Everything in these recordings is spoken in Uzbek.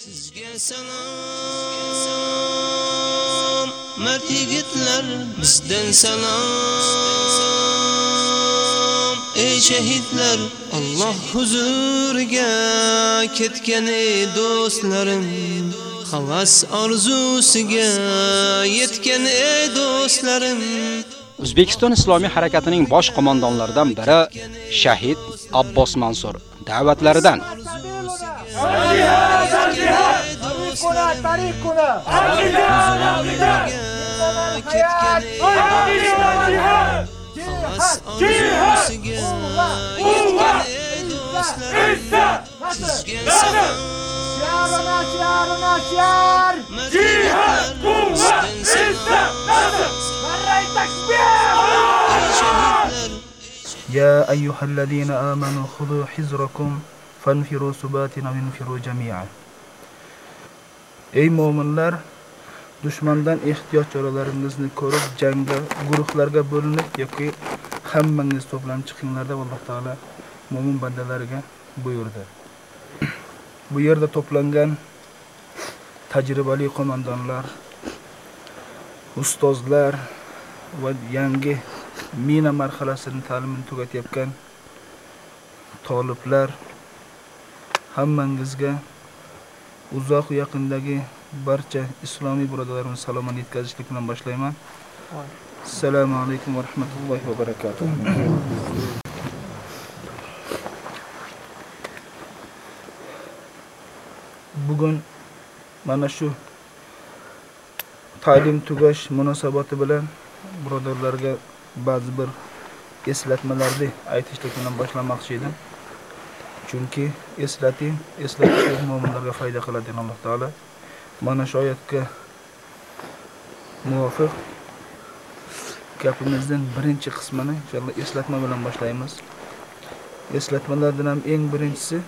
Sizga salom, mard yigitlar, bizdan salom. Ey shahidlar, Alloh huzuriga ketgan ey do'stlarim. Havas orzusiga yetgan ey do'stlarim. O'zbekiston Islomiy harakatining bosh qo'mondonlaridan biri shahid Abbos Mansur da'vatlaridan يا أيها الذين آمنوا خذوا حذركم fanfiru subatin min minfiru jami'a. Ey mu'minlar dushmandan ehtiyot choralaringizni ko'rib jangga guruhlarga bo'linib yoki hammangiz to'planib chiqinglar deb alloh taolo mo'min bandalariga buyurdi. Bu yerda to'plangan tajribali qo'mondonlar ustozlar va yangi mina marhalasini ta'limini tugatayotgan toliblar hammangizga uzoq yaqindagi barcha islomiy birodarlarimiz salomini yetkazishlik bilan boshlayman. Assalomu alaykum va rahmatullohi va barakatuh. Bugun mana shu ta'lim tugash munosabati bilan birodarlarga ba'zi bir eslatmalarni aytishlik bilan boshlamoqchi edim. Chunki eslating, eslatish mo'minlarga foyda qiladi Alloh taolo. Mana shu oyatga muvofiq gapimizning birinchi qismini inshaalloh eslatma bilan boshlaymiz. Eslatmalardan ham eng birinchisi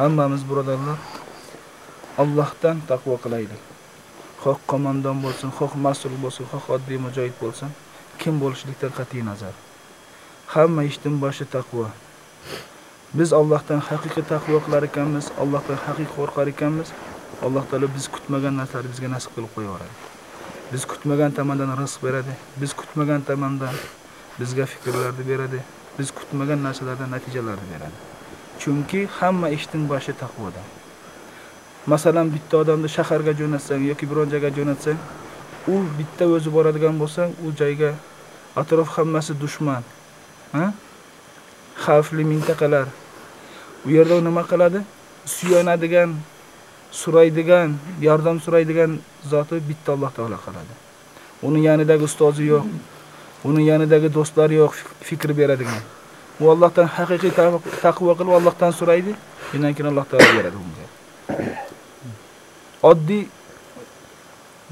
hammamiz birodarlar Allohdan taqvo qilaylik. Xoh qo'mondon bo'lsin, xoh mas'ul bo'lsin, xoh oddiy mujohid bo'lsin, kim bo'lishlikdan qat'iy nazar. Hamma ishdan boshi taqvo. Biz Allohdan haqiqiy taqvo qilar ekanmiz, Allohdan haqiqiy qo'rqar ekanmiz. Alloh taolo biz kutmagan narsalarni bizga nasib qilib qo'yaveradi. Biz kutmagan tomondan rizq beradi. Biz kutmagan tomondan bizga fikrlarni beradi. Biz kutmagan narsalardan natijalarni beradi. Chunki hamma ishning boshi taqvoda. Masalan, bitta odamni shaharga jo'natsang yoki biron joyga jo'natsang, u bitta o'zi boradigan bo'lsang, u joyga atrof hammasi dushman. Ha? Xavfli mintaqalar. U yerda u nima qiladi? Suyanadigan, so'raydigan, yordam so'raydigan zoti bitta Alloh taolo qiladi. Uni yanidagi ustozi yo'q. Uni yanidagi do'stlari yo'q, fikr beradigan. U Allohdan haqiqiy taqvo qilib Allohdan so'raydi, shundan keyin Alloh taolo beradi unga. Oddiy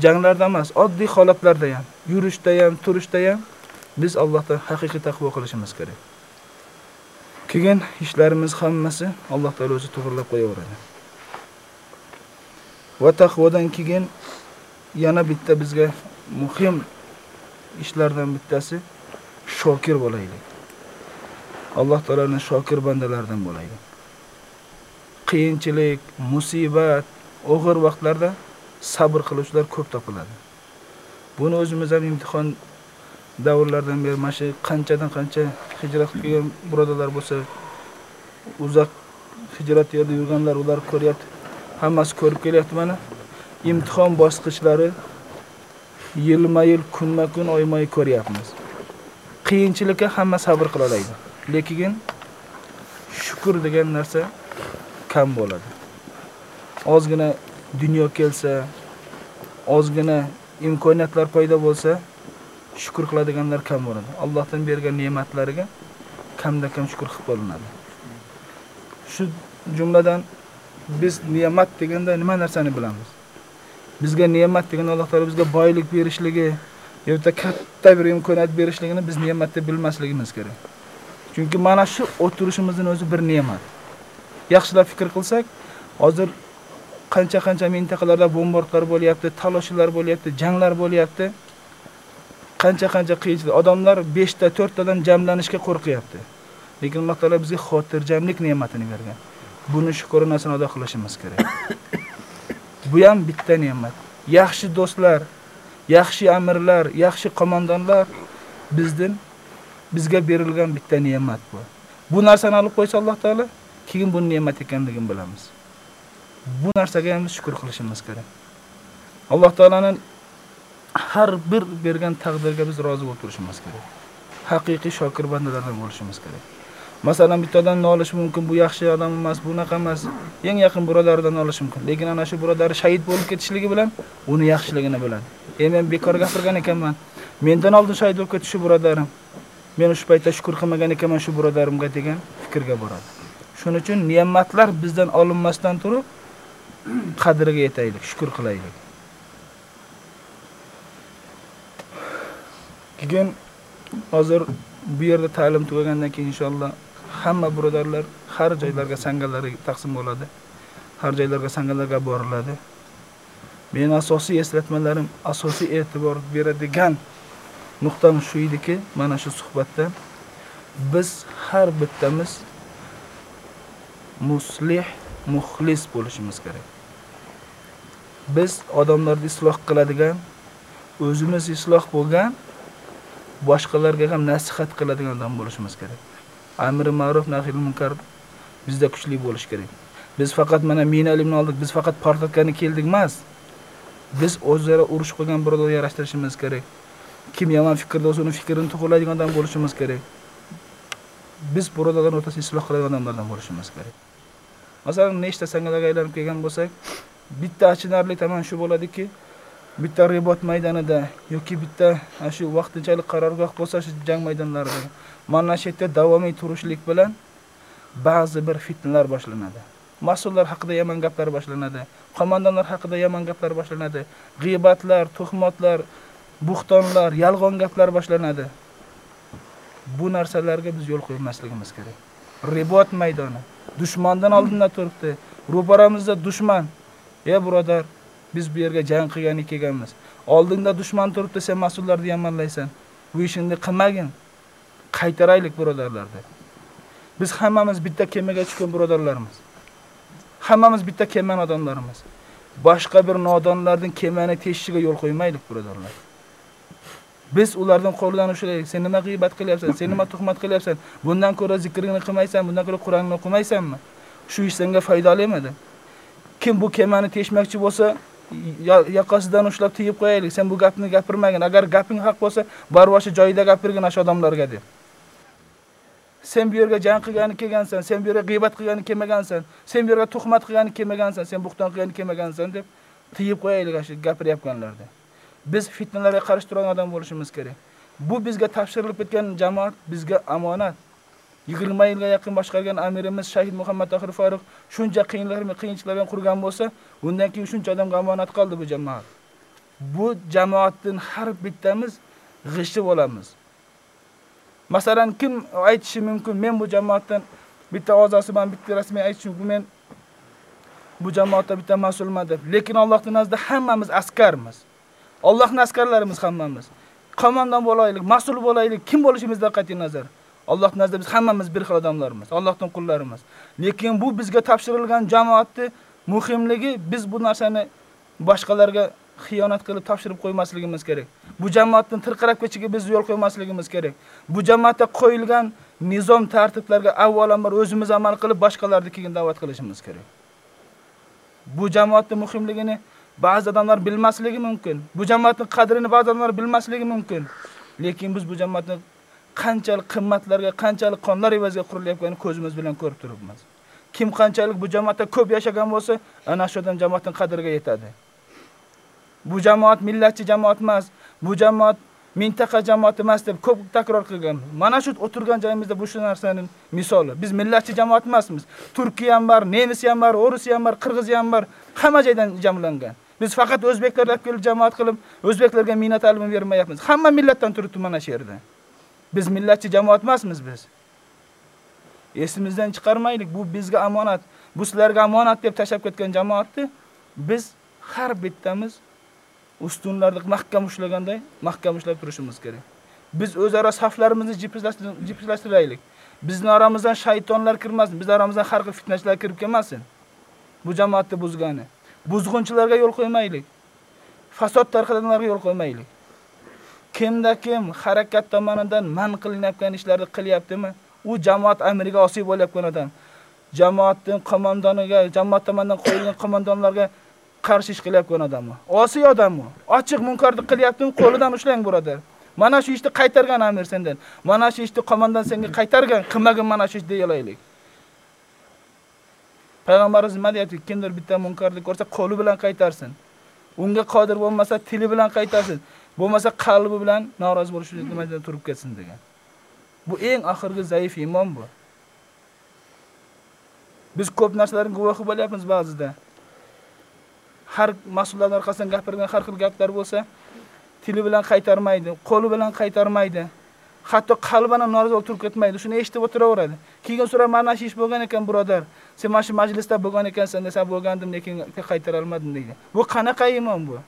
janglarda emas, oddiy holatlarda ham, yurishda ham, turishda ham biz Allohdan haqiqiy taqvo qilishimiz kerak. Keyin ishlarimiz hammasi Alloh taolo o'zi to'g'rilab qo'yaveradi. Va taqvodan keyin yana bitta bizga muhim ishlardan bittasi shokir bo'laylik. Alloh taolaning shokir bandalaridan bo'laylik. Qiyinchilik, musibat, og'ir vaqtlarda sabr qiluvchilar ko'p topiladi. Buni o'zimiz ham imtihon davrlardan beri mana shu qanchadan qancha hijrat qilgan birodarlar bo'lsa, uzoq hijrat yerda yurganlar ular ko'ryapti. Hammasi ko'rib kelyapti mana. Imtihon bosqichlari yilma-yil, kunma-kun, oyma-oy ko'ryapmiz. Qiyinchilikka hamma sabr qila oladi. Lekin shukr degan narsa kam bo'ladi. Ozgina dunyo kelsa, ozgina imkoniyatlar paydo bo'lsa, shukr qiladiganlar kam bo'ladi. Allohdan bergan ne'matlariga kamda kam shukr qilib bo'linadi. Shu jumladan biz ne'mat deganda nima narsani bilamiz? Bizga ne'mat degan Alloh taolo bizga boylik berishligi yoki katta bir imkoniyat berishligini biz ne'mat deb bilmasligimiz kerak. Chunki mana shu o'tirishimizni o'zi bir ne'mat. Yaxshilab fikr qilsak, hozir qancha-qancha mintaqalarda bombardlar bo'lyapti, talashlar bo'lyapti, janglar bo'lyapti. Qancha-qancha qiyinchilik. Odamlar 5 ta, 4 tadan jamlanishga qo'rqyapti. Lekin Alloh taolo bizga xotirjamlik ne'matini bergan. Buni shukronasini ado qilishimiz kerak. Bu ham bitta ne'mat. Yaxshi do'stlar, yaxshi amirlar, yaxshi qo'mondonlar bizdan bizga berilgan bitta ne'mat bu. Bu narsani olib qo'ysa Alloh taolo, keyin bu ne'mat ekanligini bilamiz. Bu narsaga ham shukr qilishimiz kerak. Alloh taolaning har bir bergan taqdirga biz rozi bo'lib turishimiz kerak. Haqiqiy shokir bandalardan bo'lishimiz kerak. Masalan, bittadan nolish mumkin, bu yaxshi odam emas, bunaqa emas. Eng yaqin birodaridan olish mumkin. Lekin ana shu birodari shahid bo'lib ketishligi bilan uni yaxshiligini biladi. E men bekor gapirgan ekanman. Mendan oldin shahid bo'lib ketishi birodarim. Men o'sha paytda shukr qilmagan ekanman shu birodarimga degan fikrga boradi. Shuning uchun ne'matlar bizdan olinmasdan turib qadriga yetaylik, shukr qilaylik. Keyin hozir bu yerda ta'lim tugagandan keyin inshaalloh hamma birodarlar har joylarga sangallarga taqsim bo'ladi. Har joylarga sangallarga boriladi. Men asosiy eslatmalarim, asosiy e'tibor beradigan nuqtam shu ediki, mana shu suhbatda biz har bittamiz muslih, muxlis bo'lishimiz kerak. Biz odamlarni isloh qiladigan, o'zimiz isloh bo'lgan boshqalarga ham nasihat qiladigan odam bo'lishimiz kerak. Amri ma'ruf nahiy munkar bizda kuchli bo'lish kerak. Biz faqat mana mina ilmni oldik, biz faqat portlatkani keldik emas. Biz o'zaro urush qilgan birodarga yarashtirishimiz kerak. Kim yomon fikrda bo'lsa, uni fikrini to'g'irlaydigan odam bo'lishimiz kerak. Biz birodarlar o'rtasida isloh qiladigan odamlardan bo'lishimiz kerak. Masalan, nechta sangalarga aylanib kelgan bo'lsak, bitta achinarli tomon shu bo'ladiki, bitta ribot maydonida yoki bitta shu vaqtinchalik qarorgoh bo'lsa shu jang maydonlarida mana shu yerda davomiy turishlik bilan ba'zi bir fitnalar boshlanadi. Mas'ullar haqida yomon gaplar boshlanadi. Qo'mondonlar haqida yomon gaplar boshlanadi. G'iybatlar, tuhmatlar, buxtonlar, yolg'on gaplar boshlanadi. Bu narsalarga biz yo'l qo'ymasligimiz kerak. Ribot maydoni dushmandan oldinda turibdi. Ro'paramizda dushman. Ey birodar, biz bu yerga jang qilgani kelganmiz. Oldingda dushman turibdi, sen mas'ullarni yomonlaysan. Bu ishingni qilmagin. Qaytaraylik birodarlarni. Biz hammamiz bitta kemaga tushgan birodarlarimiz. Hammamiz bitta kemani odamlarimiz. Boshqa bir nodonlarning kemani teshishiga yo'l qo'ymaylik birodarlar. Biz ulardan qo'ldan ushlaylik. Sen nima g'iybat qilyapsan? Sen nima tuhmat qilyapsan? Bundan ko'ra zikringni qilmaysan, bundan ko'ra Qur'onni o'qimaysanmi? Shu ish senga foydali deb Kim bu kemani teshmoqchi bo'lsa, yoqasidan ushlab tiyib qo'yaylik. Sen bu gapni gapirmagin. Agar gaping haq bo'lsa, barvoshi joyida gapirgin o'sha odamlarga deb. Sen bu yerga jang qilgani kelgansan, sen bu yerga g'iybat qilgani kelmagansan, sen bu yerga tuhmat qilgani kelmagansan, sen buxton qilgani kelmagansan deb tiyib qo'yaylik shu gapiryapganlarda. Biz fitnalarga qarshi turgan odam bo'lishimiz kerak. Bu bizga topshirilib ketgan jamoat bizga omonat 20 yilga yaqin boshqargan amirimiz Shahid Muhammad Tohir Faruq shuncha qiyinlar qiyinchiliklar bilan qurgan bo'lsa, undan keyin shuncha odam gamonat qoldi bu jamoat. Bu jamoatdan har bittamiz g'ishib olamiz. Masalan, kim aytishi mumkin, men bu jamoatdan bitta a'zosiman, bitta rasmiy aytishim men bu jamoatda bitta mas'ulman deb. Lekin Allohning nazdida hammamiz askarmiz. Allohning askarlarimiz hammamiz. Qo'mondon bo'laylik, mas'ul bo'laylik, kim bo'lishimizdan qat'iy nazar. Alloh nazarda biz hammamiz bir xil odamlarmiz, Allohning qullarimiz. Lekin bu bizga topshirilgan jamoatni muhimligi biz bu narsani boshqalarga xiyonat qilib topshirib qo'ymasligimiz kerak. Bu jamoatning tirqirab ketishiga biz yo'l qo'ymasligimiz kerak. Bu jamoatda qo'yilgan nizom tartiblarga avvalambor o'zimiz amal qilib boshqalarni keyin da'vat qilishimiz kerak. Bu jamoatning muhimligini ba'zi odamlar bilmasligi mumkin. Bu jamoatning qadrini ba'zi odamlar bilmasligi mumkin. Lekin biz bu jamoatning qanchalik qimmatlarga, qanchalik qonlar evaziga qurilayotganini ko'zimiz bilan ko'rib turibmiz. Kim qanchalik bu jamoatda ko'p yashagan bo'lsa, ana shu odam jamoatning qadriga yetadi. Bu jamoat millatchi jamoat emas, bu jamoat mintaqa jamoati emas deb ko'p takror qilgan. Mana shu o'tirgan joyimizda bu shu narsaning misoli. Biz millatchi jamoat emasmiz. Turkiya ham bor, Nemis ham bor, O'rusiya ham bor, Qirg'iz ham bor, hamma joydan jamlangan. Biz faqat o'zbeklarga kelib jamoat qilib, o'zbeklarga minnat ta'limi bermayapmiz. Hamma millatdan turibdi mana shu yerda. Biz millatchi jamoat emasmiz biz. Esimizdan chiqarmaylik. Bu bizga amonat. Bu sizlarga amonat deb tashab ketgan jamoatni biz har bittamiz ustunlarni mahkam ushlaganday mahkam ushlab turishimiz kerak. Biz o'zaro saflarimizni jipslashtiraylik. Bizning oramizdan shaytonlar kirmasin, biz oramizdan har xil fitnachilar kirib kelmasin. Bu jamoatni buzgani. buzg'unchilarga yo'l qo'ymaylik. Fasod tarqatganlarga yo'l qo'ymaylik. Kimda kim harakat tomonidan man qilinayotgan ishlarni qilyaptimi? U jamoat amiriga osiy bo'layotgan odam. Jamoatning qo'mondoniga, jamoat tomonidan qo'yilgan qo'mondonlarga qarshi ish qilyapgan odam u. Osiy odam u. Ochiq munkarni qilyaptimi, qo'lidan ushlang birodar. Mana shu ishni qaytargan amir sendan. Mana shu ishni qo'mondan senga qaytargan, qilmagin mana shu ishni deyalaylik. Payg'ambarimiz nima deyapti? Kimdir bitta munkarlik ko'rsa, qo'li bilan qaytarsin. Unga qodir bo'lmasa, tili bilan qaytarsin. Bo'lmasa qalbi bilan norozi bo'lish uchun nimadan turib ketsin degan. Bu eng oxirgi zaif iymon bu. Biz ko'p narsalarning guvohi bo'lyapmiz ba'zida. Har mas'ullar orqasidan gapirgan har xil gaplar bo'lsa, tili bilan qaytarmaydi, qo'li bilan qaytarmaydi. Hatto qalbini norozi bo'lib turib ketmaydi. Shuni eshitib o'tiraveradi. Keyin so'rar, "Mana shu ish bo'lgan ekan, birodar. Sen mana shu majlisda bo'lgan ekansan, desa bo'lgandim, lekin qaytara olmadim" deydi. Bu qanaqa iymon bu?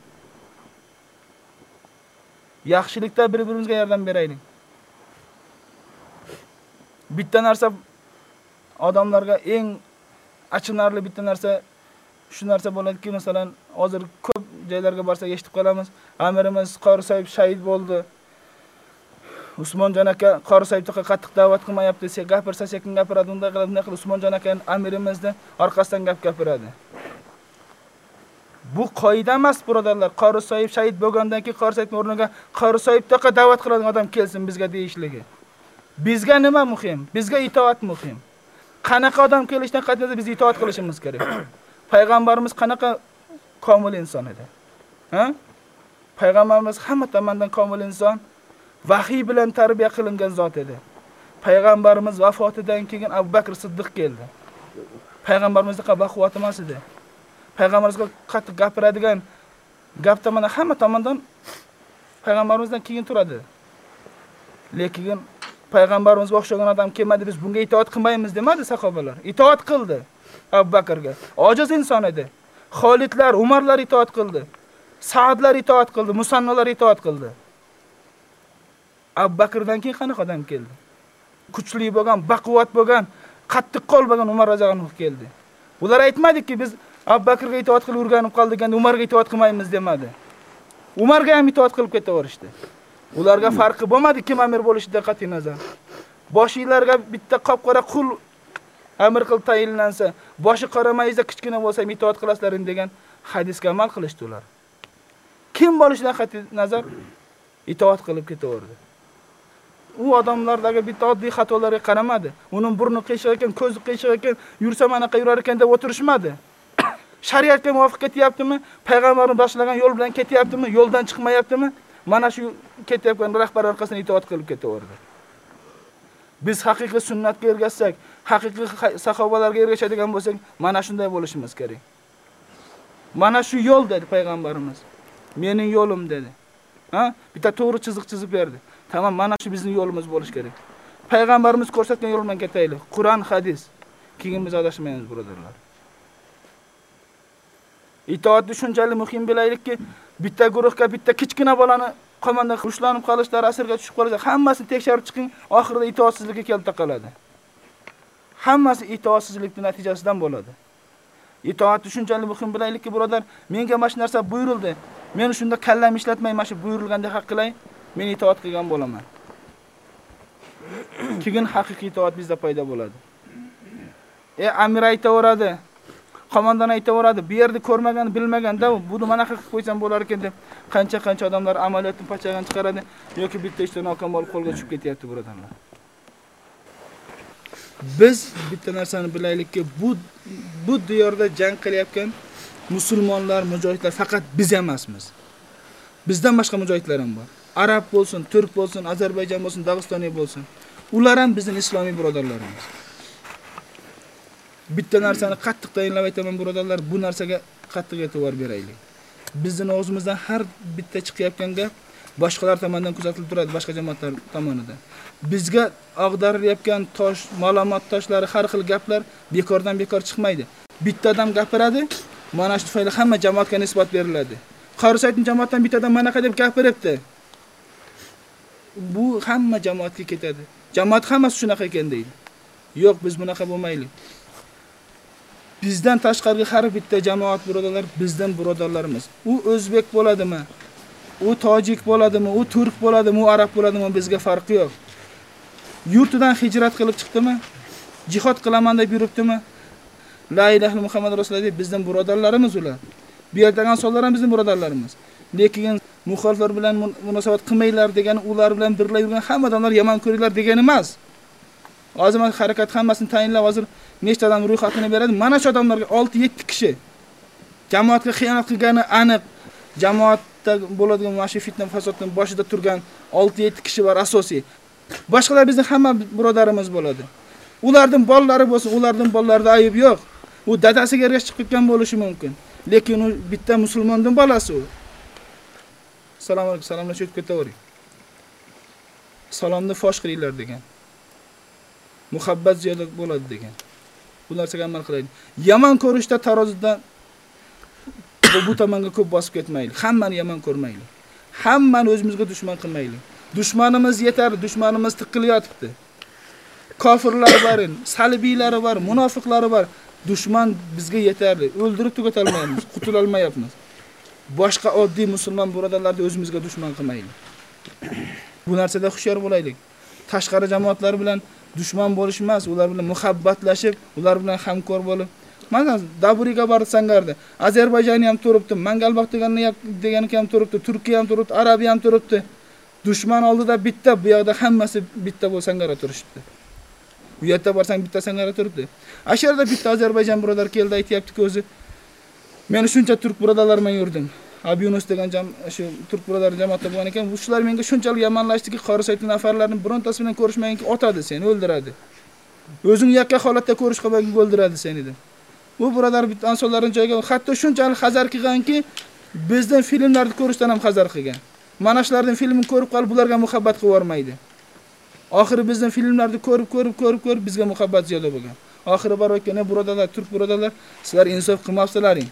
Yaxshilikda bir-birimizga yordam beraylik. Bitta narsa odamlarga eng achinarli bitta narsa shu narsa bo'ladiki, masalan, hozir ko'p joylarga borsak eshitib qolamiz. Amirimiz Qori Soyib shahid bo'ldi. Usmonjon aka Qori Soyibga qattiq da'vat qilmayapti. Gapirsa sekin gapiradi, unday qilib, bunday qilib Usmonjon aka amirimizni orqasidan gap gapiradi. Bu qoida emas, birodarlar. Qori Soyib shahid bo'lgandan keyin Qori Soyibning o'rniga Qori Soyibga da'vat qiladigan odam kelsin bizga deyishligi. Bizga nima muhim? Bizga itoat muhim. Qanaqa odam kelishdan qat'iy biz itoat qilishimiz kerak. Payg'ambarimiz qanaqa komil inson edi? Ha? Payg'ambarimiz hamma tomondan komil inson, vahiy bilan tarbiya qilingan zot edi. Payg'ambarimiz vafotidan keyin Abu Bakr Siddiq keldi. Payg'ambarimizga baquvvat emas edi. Payg'ambarimizga qattiq gapiradigan gapda mana hamma tomondan payg'ambarimizdan keyin turadi. Lekin payg'ambarimizga o'xshagan odam kelmadi, biz bunga itoat qilmaymiz demadi sahobalar. Itoat qildi Abu Bakrga. Ojiz inson edi. Xolidlar, Umarlar itoat qildi. Saadlar itoat qildi, Musannolar itoat qildi. Abu Bakrdan keyin qanaqa odam keldi? Kuchli bo'lgan, baquvvat bo'lgan, qattiqqo'l bo'lgan Umar roziyallohu keldi. Ular aytmadiki biz Abu Bakrga itoat qilib o'rganib qoldik, endi Umarga itoat qilmaymiz demadi. Umarga ham itoat qilib ketaverishdi. Ularga farqi bo'lmadi kim amir bo'lishidan qat'iy nazar. Boshinglarga bitta qop-qora qul amir qilib tayinlansa, boshi qaramayizda kichkina bo'lsa ham itoat qilasizlar degan hadisga amal qilishdi ular. Kim bo'lishidan qat'iy nazar itoat qilib ketaverdi. U odamlardagi bitta oddiy xatolarga qaramadi. Uning burni qiyshiq ekan, ko'zi qiyshiq ekan, yursa manaqa yurar ekan deb o'tirishmadi. Shariatga muvofiq ketyaptimi? Payg'ambarning boshlagan yo'l bilan ketyaptimi? Yo'ldan chiqmayaptimi? Mana shu ketayotgan rahbar orqasidan itoat qilib ketaverdi. Biz haqiqiy sunnatga ergashsak, haqiqiy sahobalarga ergashadigan bo'lsak, mana shunday bo'lishimiz kerak. Mana shu yo'l dedi payg'ambarimiz. Mening yo'lim dedi. Ha? Bitta to'g'ri chiziq chizib berdi. Tamam, mana shu bizning yo'limiz bo'lish kerak. Payg'ambarimiz ko'rsatgan yo'l bilan ketaylik. Qur'on, hadis. Keyin biz adashmaymiz, birodarlar. Itoatni shunchalik muhim bilaylikki, bitta guruhga bitta kichkina bolani qo'mondan ushlanib qolishlari, asirga tushib qolsa, hammasini tekshirib chiqing, oxirida itoatsizlikka kelib taqaladi. Hammasi itoatsizlikning natijasidan bo'ladi. Itoatni shunchalik muhim bilaylikki, birodar, menga mana shu narsa buyurildi. Men shunda kallam ishlatmay, mana shu buyurilgandek haq qilay, men itoat qilgan bo'laman. Keyin haqiqiy itoat bizda paydo bo'ladi. E amir aytaveradi, qo'mondan aytaveradi, bu yerni ko'rmagan, bilmaganda buni manaqa qilib qo'ysam bo'lar ekan deb qancha-qancha odamlar amaliyotni pachagan chiqaradi yoki bitta ishda nokam bo'lib qo'lga tushib ketyapti birodarlar. Biz bitta narsani bilaylikki, bu bu diyorda jang qilayotgan musulmonlar, mujohidlar faqat biz emasmiz. Bizdan boshqa mujohidlar ham bor. Arab bo'lsin, turk bo'lsin, Ozarbayjon bo'lsin, Dog'istoniy bo'lsin. Ular ham bizning islomiy birodarlarimiz. Bitta narsani qattiq tayinlab aytaman birodarlar, bu narsaga qattiq e'tibor beraylik. Bizning og'zimizdan har bitta chiqayotgan gap boshqalar tomonidan kuzatilib turadi, boshqa jamoatlar tomonidan. Bizga ag'darilayotgan tosh, ma'lumot toshlari, har xil gaplar bekordan bekor chiqmaydi. Bitta odam gapiradi, mana shu tufayli hamma jamoatga nisbat beriladi. Qarisaytning jamoatdan bitta odam manaqa deb gapiribdi. Bu hamma jamoatga ketadi. Jamoat hammasi shunaqa ekan deydi. Yo'q, biz bunaqa bo'lmaylik. Bizdan tashqargi har bitta jamoat birodarlar bizdan birodarlarimiz. U o'zbek bo'ladimi? U tojik bo'ladimi? U turk bo'ladimi? U arab bo'ladimi? Bizga farqi yo'q. Yurtidan hijrat qilib chiqdimi? Jihad qilaman deb yuribdimi? La ilaha Muhammad rasululloh deb bizdan birodarlarimiz ular. Bu yerdagan sonlar ham bizning birodarlarimiz. Lekin muxoliflar bilan munosabat qilmanglar degani ular bilan birga yurgan hamma odamlar yomon ko'ringlar degani emas. Hozir men harakat hammasini tayinlab hozir nechta odam ro'yxatini beradi. Mana shu odamlarga 6-7 kishi jamoatga xiyonat qilgani aniq. Jamoatda bo'ladigan mana shu fitna fasoddan boshida turgan 6-7 kishi bor asosiy. Boshqalar bizning hamma birodarimiz bo'ladi. Ularning bolalari bo'lsa, ularning bolalarida ayib yo'q. U dadasiga ergash chiqib ketgan bo'lishi mumkin. Lekin u bitta musulmonning bolasi u. Assalomu alaykum, salomlashib ketavering. Salomni fosh qilinglar degan. Muhabbat ziyoda bo'ladi degan. Bu narsaga amal qilaylik. Yomon ko'rishda tarozidan bu tomonga ko'p bosib ketmaylik. Hammani yomon ko'rmaylik. Hammani o'zimizga dushman qilmaylik. Dushmanimiz yetar, dushmanimiz tiqilayotibdi. Kofirlar bor, salbiylari bor, munofiqlari bor. Dushman bizga yetarli. O'ldirib tugata olmaymiz, qutula olmayapmiz. Boshqa oddiy musulmon birodarlarni o'zimizga dushman qilmaylik. Bu narsada hushyor bo'laylik. Tashqari jamoatlar bilan dushman bo'lish emas, ular bilan muhabbatlashib, ular bilan hamkor bo'lib Mana Daburiga borib sangardi. Ozarbayjonni ham turibdi, Mangalbaq deganni degani ham turibdi, Turkiya ham turibdi, Arabiya ham turibdi. Dushman oldida bitta, bu yoqda hammasi bitta bo'lsangara turishibdi. Bu yerda borsang bitta sangara turibdi. Asharda bitta Ozarbayjon birodar keldi aytayapti-ki o'zi. Men shuncha turk birodarlar bilan yurdim. Abi Yunus degan jam shu turk birodar jamoatda bo'lgan ekan. Shular menga shunchalik yomonlashdiki, qori saytli nafarlarni birontasi bilan ko'rishmaganki, otadi seni, o'ldiradi. O'zing yakka holatda ko'rish qilmagan o'ldiradi seni deb. Bu birodar bitta ansonlarning joyiga hatto shunchalik hazar qilganki, bizdan filmlarni ko'rishdan ham hazar qilgan. Mana shularning filmini ko'rib qolib, bularga muhabbat qilib yormaydi. Oxiri bizdan filmlarni ko'rib, ko'rib, ko'rib, ko'rib bizga muhabbat ziyoda bo'lgan. Oxiri bor ekan, birodarlar, turk birodarlar, sizlar insof qilmabsizlaring.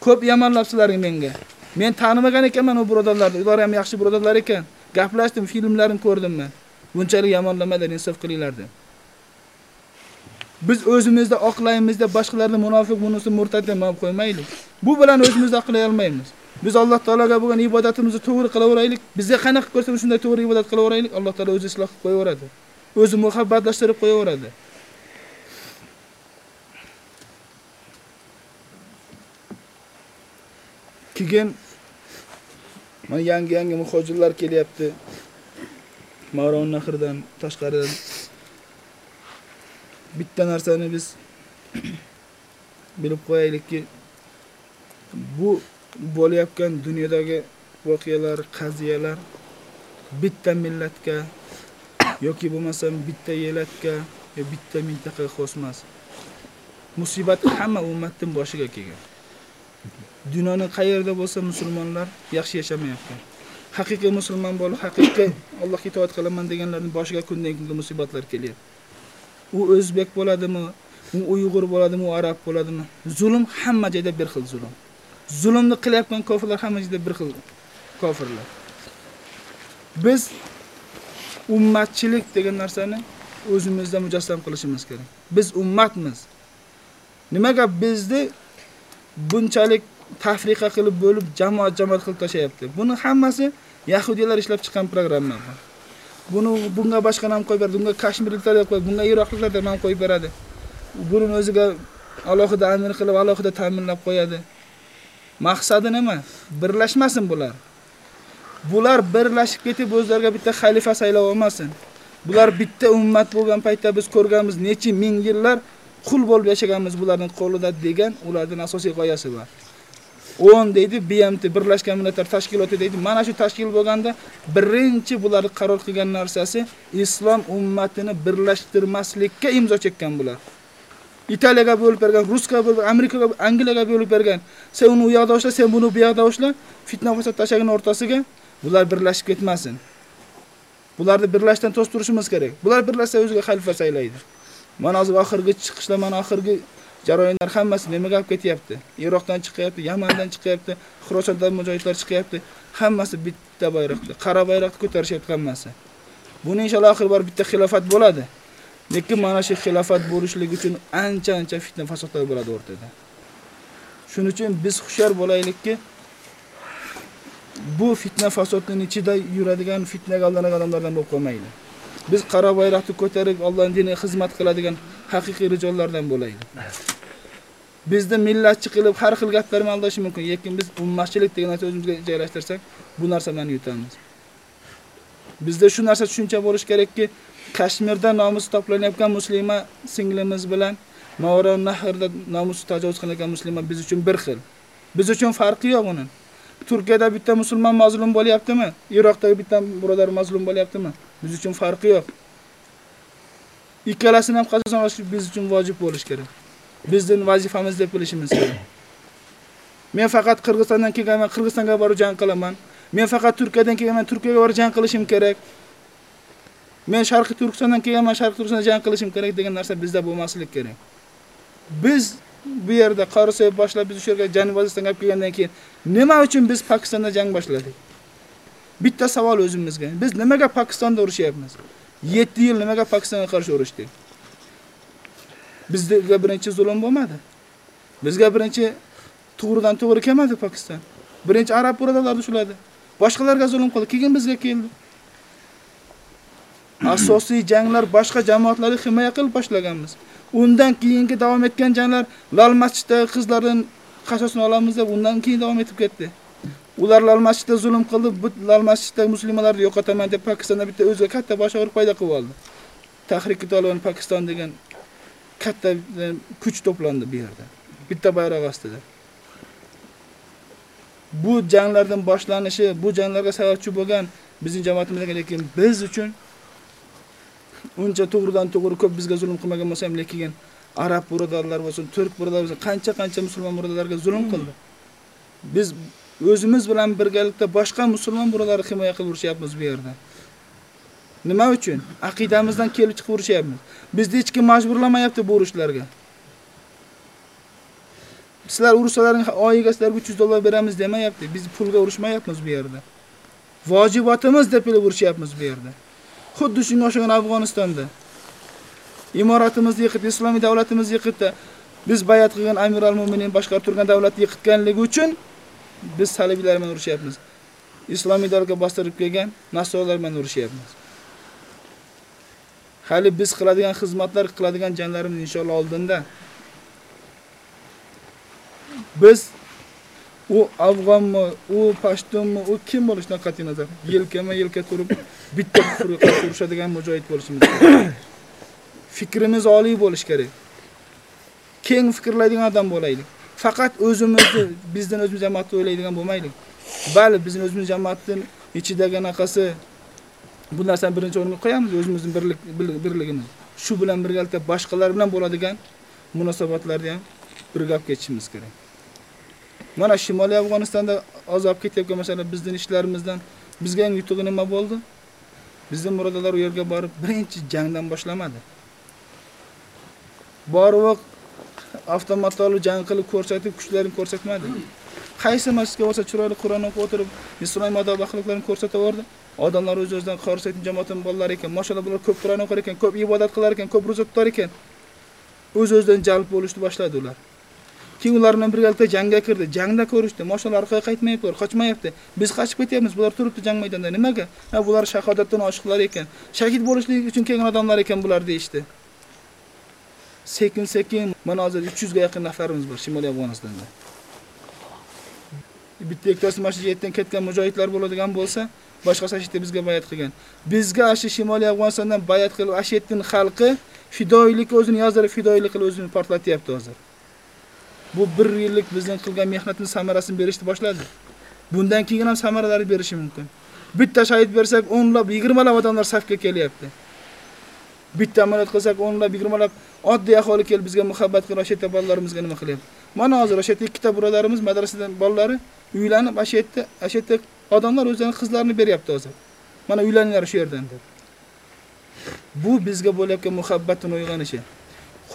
Ko'p yomonlabsizlaring menga. Men tanimagan ekanman u birodarlarni. Ular ham yaxshi birodarlar ekan. Gaplashdim, filmlarini ko'rdim men. Bunchalik yomonlamadan insof qilinglar deb. Biz o'zimizda oqlaymiz deb boshqalarni munofiq, bunisi murtad deb qo'ymaylik. Bu bilan o'zimizda oqlay olmaymiz. Biz Alloh taolaga bo'lgan ibodatimizni to'g'ri qilaveraylik. Bizga qanaqa ko'rsa shunday to'g'ri ibodat qilaveraylik. Alloh taolo o'zi isloh qilib qo'yaveradi. O'zi muhabbatlashtirib qo'yaveradi. Keyin mana yangi-yangi muhojirlar kelyapti. Maron nahridan tashqaridan bitta narsani biz bilib qo'yaylikki, bu bo'layotgan dunyodagi voqealar, qaziyalar bitta millatga yoki bo'lmasam bitta yelatga yo bitta mintaqaga xos emas. Musibat hamma ummatning boshiga kelgan. Dunyoning qayerda bo'lsa musulmonlar yaxshi yashamayapti. Haqiqiy musulmon bo'lib, haqiqiy Allohga itoat qilaman deganlarning boshiga kundan kunga musibatlar kelyapti. U o'zbek bo'ladimi, u uyg'ur bo'ladimi, u arab bo'ladimi? Zulm hamma joyda bir xil zulm. Zulmni qilayotgan kofirlar hamma joyda bir xil kofirlar. Biz ummatchilik degan narsani o'zimizda mujassam qilishimiz kerak. Biz ummatmiz. Nimaga bizni bunchalik tafriqa qilib bo'lib jamoat-jamoat qilib tashlayapti Buni hammasi yahudiylar ishlab chiqqan programma bu. Buni bunga boshqa nom qo'yib beradi, bunga kashmirliklar deb qo'yib, bunga iroqliklar deb nom qo'yib beradi. Buni o'ziga alohida amir qilib, alohida ta'minlab qo'yadi. Maqsadi nima? Birlashmasin bular. Bular birlashib ketib o'zlariga bitta xalifa saylab olmasin. Bular bitta ummat bo'lgan paytda biz ko'rganmiz necha ming yillar qul bo'lib yashaganmiz bularning qo'lida degan ularning asosiy g'oyasi bor. 10 deydi BMT Birlashgan Millatlar Tashkiloti deydi. Mana shu tashkil bo'lganda birinchi bular qaror qilgan narsasi islom ummatini birlashtirmaslikka imzo chekkan bular. Italiyaga bo'lib bergan, Rusga bo'lib, Amerikaga, Angliyaga bo'lib bergan. Sen uni u yoqda ushla, sen buni bu yoqda ushla. Fitna fasod tashagining o'rtasiga bular birlashib ketmasin. Bularni birlashdan to'sib turishimiz kerak. Bular birlashsa o'ziga xalifa saylaydi. Mana hozir oxirgi chiqishlar, mana oxirgi jarayonlar hammasi nimaga olib ketyapti? Iroqdan chiqyapti, Yamandan chiqyapti, Xurosondan mujohidlar chiqyapti. Hammasi bitta bayroqda, qora bayroqni ko'tarishyapti hammasi. Buni inshaalloh oxir bor bitta xilofat bo'ladi. Lekin mana shu xilofat bo'lishligi uchun ancha-ancha fitna fasodlar bo'ladi o'rtada. Shuning uchun biz hushyor bo'laylikki, bu fitna fasodning ichida yuradigan fitnaga aldangan odamlardan bo'lib qolmaylik. Biz qora bayroqni ko'tarib Allohning diniga xizmat qiladigan haqiqiy rijollardan bo'laylik. Bizni millatchi qilib har xil gaplar bilan aldashi mumkin, lekin biz ummatchilik degan narsa o'zimizga joylashtirsak, bu narsalarni yutamiz. Bizda shu narsa tushuncha bo'lish kerakki, Kashmirda nomus to'planayotgan musulmon singlimiz bilan Mavron Nahrda nomus tajovuz qilingan musulmon biz uchun bir xil. Biz uchun farqi yo'q uning. Turkiyada bitta musulmon mazlum bo'lyaptimi? Iroqda bitta birodar mazlum bo'lyaptimi? Biz uchun farqi yo'q. Ikkalasini ham qazon olish biz uchun vojib bo'lish kerak. Bizning vazifamiz deb bilishimiz kerak. Men faqat Qirg'izistondan kelganman, Qirg'izistonga borib jang qilaman. Men faqat Turkiyadan kelganman, Turkiyaga borib jang qilishim kerak. Men Sharqiy Turkistondan kelganman, Sharqiy Turkistonda jang qilishim kerak degan narsa bizda bo'lmasligi kerak. Biz bu yerda Qorisoy boshlab biz o'sha yerga Janubiy Vaziristanga olib kelgandan keyin nima uchun biz Pokistonda jang boshladik? Bitta savol o'zimizga. Biz nimaga Pokistonda urushyapmiz? 7 yil nimaga Pokistonga qarshi urushdik? Bizga birinchi zulm bo'lmadi. Bizga birinchi to'g'ridan to'g'ri kelmadi Pokiston. Birinchi arab birodarlar ushladi. Boshqalarga zulm qildi, keyin bizga keldi. Asosiy janglar boshqa jamoatlarni himoya qilib boshlaganmiz. Undan keyingi davom etgan janglar Lal masjiddagi qizlardan qasosini olamiz deb undan keyin davom etib ketdi. Ular Lal masjidda zulm qildi, bu Lal masjiddagi musulmonlarni yo'qotaman deb Pokistonda bitta o'ziga katta bosh og'riq paydo qilib oldi. Tahriki Taliban Pokiston degan katta kuch to'plandi bu yerda. Bitta bayroq ostida. Bu janglardan boshlanishi, bu janglarga sababchi bo'lgan bizning jamoatimizga lekin biz uchun uncha to'g'ridan to'g'ri ko'p bizga zulm qilmagan bo'lsa ham lekin arab birodarlar bo'lsin, turk birodarlar bo'lsin, qancha-qancha musulmon birodarlarga zulm qildi. Biz o'zimiz bilan birgalikda boshqa musulmon birodarlarni himoya qilib urishyapmiz bu yerda. Nima uchun? Aqidamizdan kelib chiqib urishyapmiz. Bizni hech kim majburlamayapti bu urushlarga. Sizlar urushsalaring oyiga sizlarga 300 dollar beramiz demayapti. Biz pulga urushmayapmiz bu yerda. Vojibotimiz deb urishyapmiz bu yerda. Xuddi shunga o'xshagan Afg'onistonda. Imoratimizni yiqib, islomiy davlatimizni yiqitdi. Biz bayat qilgan Amir al-Mu'minin boshqarib turgan davlatni yiqitganligi uchun biz salibiylar bilan urushyapmiz. Islomiy davlatga bostirib kelgan nasronlar bilan urushyapmiz. Hali biz qiladigan xizmatlar, qiladigan janglarimiz inshaalloh oldinda. Biz u afg'onmi, u pashtunmi, u kim bo'lishidan qat'iy nazar, yelkama-yelka turib bitta urushadigan mujohid bo'lishimiz kerak. Fikrimiz oliy bo'lish kerak. Keng fikrlaydigan odam bo'laylik. Faqat o'zimizni, bizdan o'zimiz jamoatni o'ylaydigan bo'lmaylik. Bali, bizning o'zimiz jamoatning ichidagi anaqasi bu narsani birinchi o'ringa qo'yamiz, o'zimizning birlik birligimiz. Shu bilan birgalikda boshqalar bilan bo'ladigan munosabatlarni ham birga ketishimiz kerak. Mana Shimoliy Afg'onistonda azob ketayotgan masalan bizning ishlarimizdan bizga eng yutug'i nima bo'ldi? Bizning murodalar u yerga borib birinchi jangdan boshlamadi. Borib avtomatlarni jang qilib ko'rsatib, kuchlarini ko'rsatmadi. Qaysi masjidga bo'lsa chiroyli Qur'on o'qib o'tirib, Isroil madoba xalqlarini ko'rsataverdi. Odamlar o'z-o'zidan Qorsaydin jamoatining bolalari ekan, mashallah bular ko'p Qur'on o'qir ekan, ko'p ibodat qilar ekan, ko'p ro'za tutar ekan. O'z-o'zidan jalb bo'lishni boshladi ular. Keyin ular bilan birgalikda jangga kirdi. Jangda ko'rishdi. Mashallah orqaga qaytmayaptilar qochmayapti. Biz qochib ketyapmiz. Bular turibdi jang maydonida. Nimaga? Ha, bular shahodatdan oshiqlar ekan. Shahid bo'lishlik uchun kelgan odamlar ekan bular deyishdi. Sekin-sekin mana hozir 300 ga yaqin nafarimiz bor Shimoliy Afg'onistonda. Bitta ikkitasi yerdan ketgan mujohidlar bo'ladigan bo'lsa, boshqa masjidda bizga bayat qilgan. Bizga ashi Shimoliy Afg'onistondan bayat qilib, Ashiyetning xalqi fidoyilik o'zini yozdirib, fidoyilik qilib o'zini portlatyapti hozir. Bu 1 yillik bizning qilgan mehnatimiz samarasini berishni boshladi. Bundan keyin ham samaralari berishi mumkin. Bitta shahid bersak, 10 lab, 20 lab odamlar safga kelyapti. Bitta amaliyot qilsak, 10 lab, 20 lab oddiy aholi kelib bizga muhabbat qilib, o'sha yerda bolalarimizga nima qilyapti? Mana hozir o'sha yerda ikkita birodarimiz madrasadan bolalari uylanib, o'sha yerda, o'sha yerda odamlar o'zlarining qizlarini beryapti hozir. Mana uylaninglar shu yerdan deb. Bu bizga bo'layotgan muhabbatning uyg'onishi.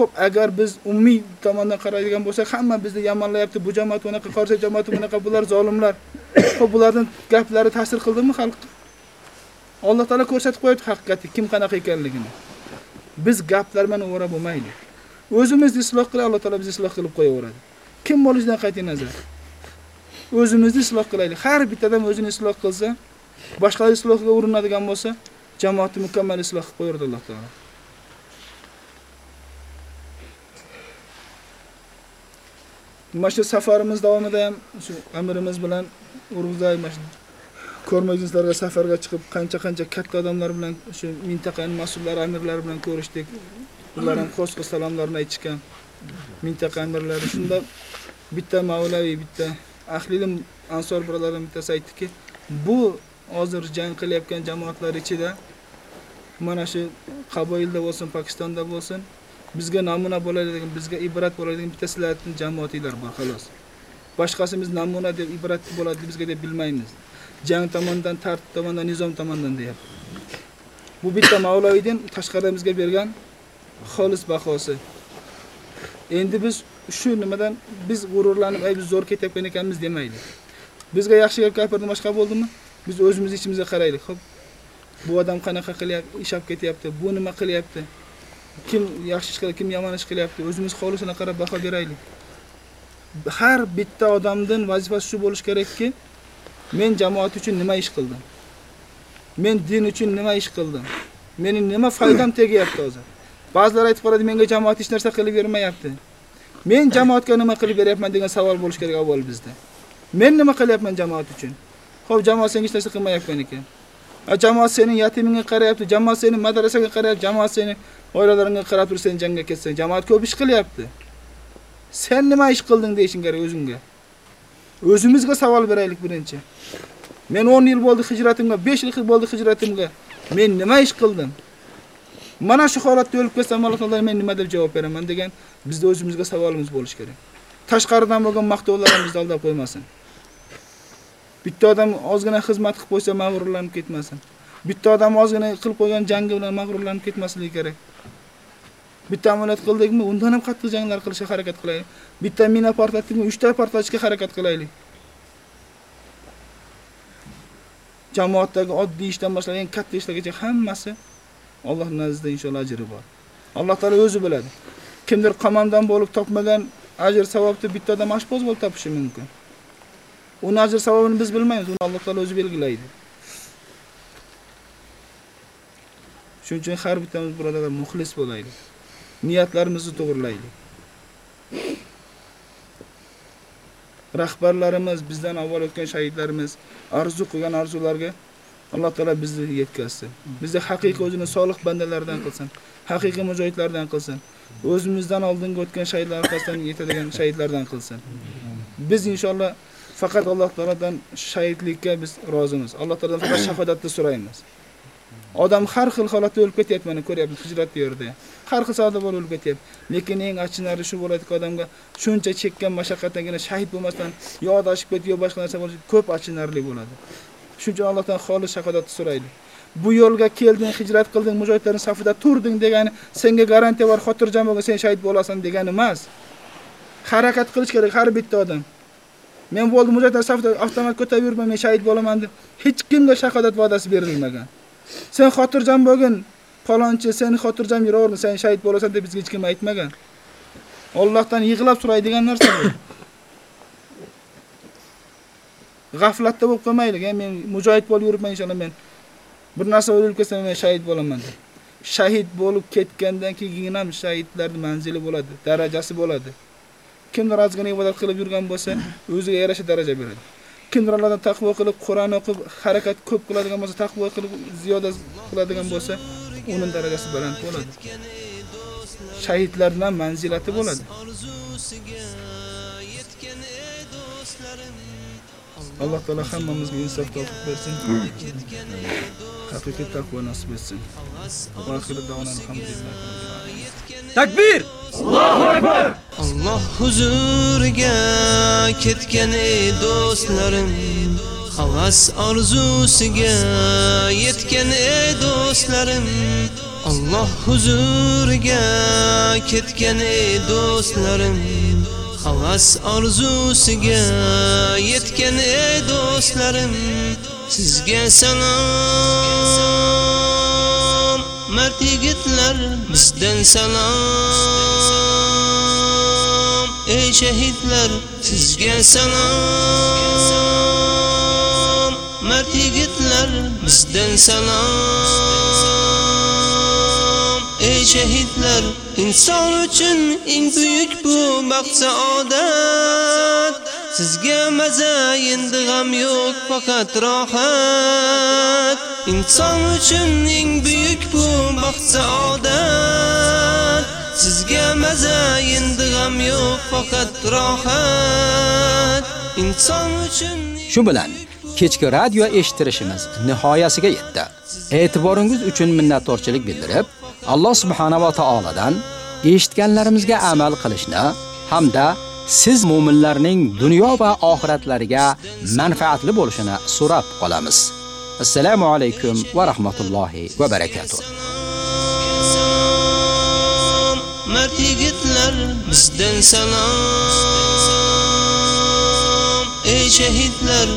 Xo'p, agar biz umumiy tomondan qaraydigan bo'lsak, hamma bizni yomonlayapti. Bu jamoat bunaqa, qorsa jamoat bunaqa, bular zolimlar. Xo'p, bularning gaplari ta'sir qildimi xalqqa? Alloh taolo ko'rsatib qo'ydi haqiqatni, kim qanaqa ekanligini. Biz gaplar bilan o'ra bo'lmaydi. O'zimizni isloh qilib Alloh taolo bizni isloh qilib qo'yaveradi. Kim bo'lishidan qat'iy nazar. O'zimizni isloh qilaylik. Har bitta odam o'zini isloh qilsa, boshqalar islohga urinadigan bo'lsa, jamoatni mukammal isloh qilib qo'yardi Alloh taolo. Mana shu safarimiz davomida ham shu amirimiz bilan urug'zay mana shu ko'rmagizlarga safarga chiqib qancha-qancha katta odamlar bilan shu mintaqaning mas'ullari, amirlari bilan ko'rishdik. Ular ham qo'shqi salomlarini aytishgan. Mintaqa amirlari shunda bitta Mavlaviy, bitta ahli ilm ansor birodarlar bittasi aytdiki, bu hozir jang qilayotgan jamoatlar ichida mana shu Qaboilda bo'lsin, Pokistonda bo'lsin, bizga namuna bo'ladigan, bizga ibrat bo'ladigan bitta sizlarning jamoatinglar bor xolos. Boshqasimiz namuna deb ibrat bo'ladi bizga deb bilmaymiz. Jang tomonidan, tartib tomonidan, nizom tomonidan deyapti. Bu bitta Mavloviydan tashqaramizga bergan xolis bahosi. Endi biz shu nimadan biz g'ururlanib, ay biz zo'r ketayotgan ekanmiz demaylik. Bizga yaxshi gap gapirdi, boshqa bo'ldimi? Biz o'zimiz ichimizga qaraylik. Xo'p, bu odam qanaqa qilyapti, ishab ketyapti, bu nima qilyapti? Kim yaxshi ish qilyapti, kim yomon ish qilyapti? O'zimiz xolisini qarab baho beraylik. Har bitta odamdan vazifasi shu bo'lish kerakki, men jamoat uchun nima ish qildim? Men din uchun nima ish qildim? Mening nima foydam tegyapti hozir? Ba'zilar aytib qoladi, menga jamoat hech narsa qilib bermayapti. Men jamoatga nima qilib beryapman degan savol bo'lish kerak avval bizda. Men nima qilyapman jamoat uchun? Xo'p, jamoat senga hech narsa qilmayotgan ekan. Jamoat sening yatimingga qarayapti, jamoat seni madrasaga qarayapti, jamoat seni oilalaringga qarab tursang jangga ketsang, jamoat ko'p ish qilyapti. Sen nima ish qilding deyishing kerak o'zingga. O'zimizga savol beraylik birinchi. Men 10 yil bo'ldi hijratimga, 5 yil bo'ldi hijratimga. Men nima ish qildim? Mana shu holatda o'lib ketsam, Alloh taolo men nima deb javob beraman degan bizda o'zimizga savolimiz bo'lish kerak. Tashqaridan bo'lgan maqtovlar bizni aldab qo'ymasin. Bitta odam ozgina xizmat qilib qo'ysa mag'rurlanib ketmasin. Bitta odam ozgina qilib qo'ygan jangi bilan mag'rurlanib ketmasligi kerak. Bitta amaliyot qildikmi, undan ham qattiq janglar qilishga harakat qilaylik. Bitta mina portlatdikmi, 3 ta portlatishga harakat qilaylik. Jamoatdagi oddiy ishdan boshlagan katta ishlargacha hammasi Alloh nazdida inshaalloh ajri bor. Alloh taolo o'zi biladi. Kimdir qamamdan bo'lib topmagan ajr savobni bitta odam oshpoz bo'lib topishi mumkin. Uni ajr savobini biz bilmaymiz, uni Alloh taolo o'zi belgilaydi. Shuning uchun har bittamiz birodarlar muxlis bo'laylik. Niyatlarimizni to'g'rilaylik. Rahbarlarimiz, bizdan avval o'tgan shahidlarimiz arzu qilgan arzularga Alloh taolo bizni yetkazsin. Bizni haqiqiy o'zini solih bandalardan qilsin. Haqiqiy mujohidlardan qilsin. O'zimizdan oldingi o'tgan shahidlar orqasidan yetadigan shahidlardan qilsin. Biz inshaalloh faqat Alloh taoladan shahidlikka biz rozimiz. Alloh taoladan faqat shahodatni so'raymiz. Odam har xil holatda o'lib ketyapti, mana ko'ryapmiz hijrat yerda. Har xil savdo bo'lib ketyapti. Lekin eng achinarli shu bo'ladiki, odamga shuncha chekkan mashaqqatdangina shahid bo'lmasdan yo adashib ketib, yo boshqa narsa bo'lishi ko'p achinarli bo'ladi. Shuning uchun Allohdan xolis shahodatni so'raylik. Bu yo'lga kelding, hijrat qilding, mujohidlarning safida turding degani senga garantiya bor, xotirjam bo'lgin sen shahid bo'lasan degani emas. Harakat qilish kerak har bitta odam. Men bo'ldim mujohidlar safida avtomat ko'tarib yurmay men shahid bo'laman deb hech kimga shahodat va'dasi berilmagan. Sen xotirjam bo'lgin, palonchi sen xotirjam yuraver, sen shahid bo'lasan deb bizga hech kim aytmagan. Allohdan yig'lab so'raydigan narsa bu. G'aflatda bo'lib qolmaylik. Men mujohid bo'lib yuribman inshaalloh men. Bir narsa o'lib ketsam men shahid bo'laman deb. Shahid bo'lib ketgandan keyin ham shahidlarning manzili bo'ladi, darajasi bo'ladi. Kimdir ozgina ibodat qilib yurgan bo'lsa, o'ziga yarasha daraja beradi. Kimdir Allohdan taqvo qilib, Qur'on o'qib, harakat ko'p qiladigan bo'lsa, taqvo qilib ziyoda qiladigan bo'lsa, uning darajasi baland bo'ladi. Shahidlarning manzilati bo'ladi. Alloh taolo hammamizga insof topib bersin. Haqiqiy taqvo nasib etsin. Oxirida davona alhamdulillah. Takbir! Alloh huzuriga ketgan ey do'stlarim havas orzusiga yetgan ey do'stlarim Alloh huzuriga ketgan ey do'stlarim havas orzusiga yetgan ey do'stlarim sizga salom mard yigitlar bizdan salom ey shahidlar sizga salom mard yigitlar bizdan salom ey shahidlar inson uchun eng buyuk bu baxt saodat sizga maza endi g'am yo'q faqat rohat inson uchun eng buyuk bu baxt saodat sizga maza endi g'am yo'q faqat rohat inson uchun Shu bilan kechki radio eshitirishimiz nihoyasiga yetdi. E'tiboringiz uchun minnatdorchilik bildirib, Alloh subhanahu va taoladan eshitganlarimizga amal qilishni hamda siz mu'minlarning dunyo va oxiratlariga manfaatli bo'lishini so'rab qolamiz. Assalomu alaykum va rahmatullohi va barakatuh. mard yigitlar bizdan salom ey shahidlar